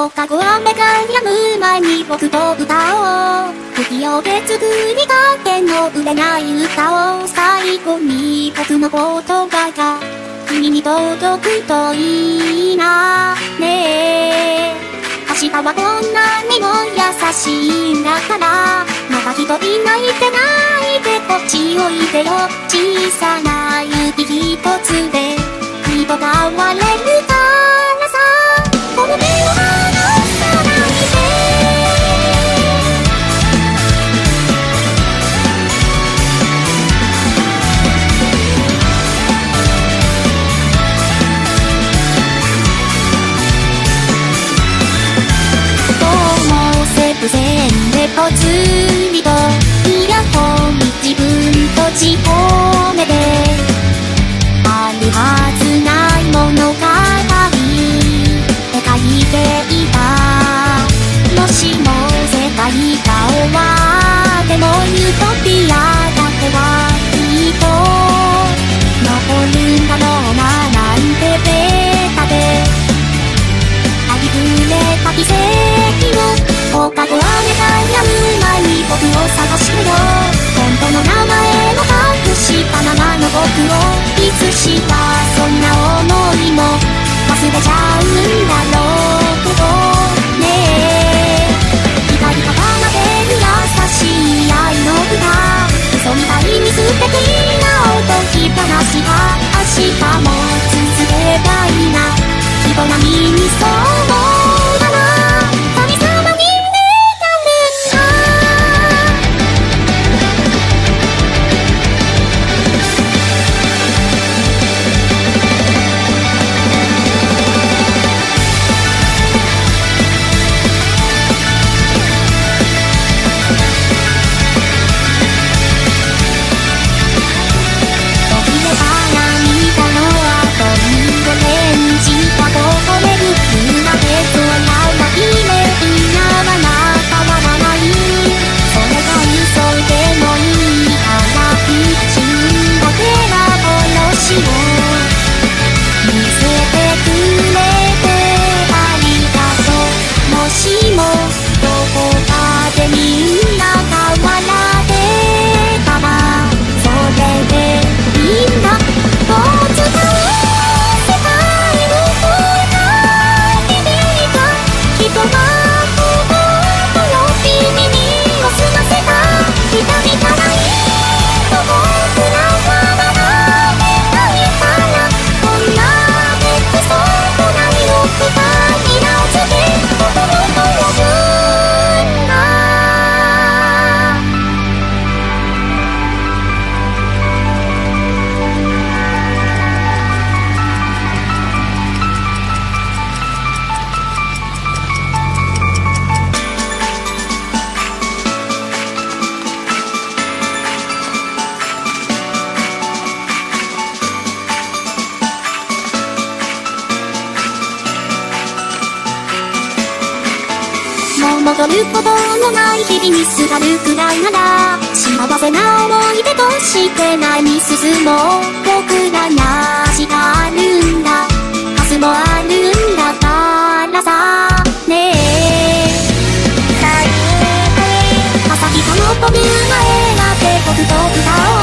放課後雨が止む前に僕と歌おう。不器用で作りたての売れない歌を最後に僕の言葉が君に届くといいなね。え明日はこんなにも優しいんだから。また人いないてないでこっちおいでよ。ちをいつしかそんな思いも忘れちゃうんだろうけどね。え光り輝でる優しい愛の歌。そみたいに素敵な音聞かなしが明日も続けたいな。人並みにそう戻ることのない日々にすがるくらいなら幸せな思い出として前に進もう僕らなしがあるんだ。明日もあるんだ。からさねえ。朝日との僕の絵が帝と歌おう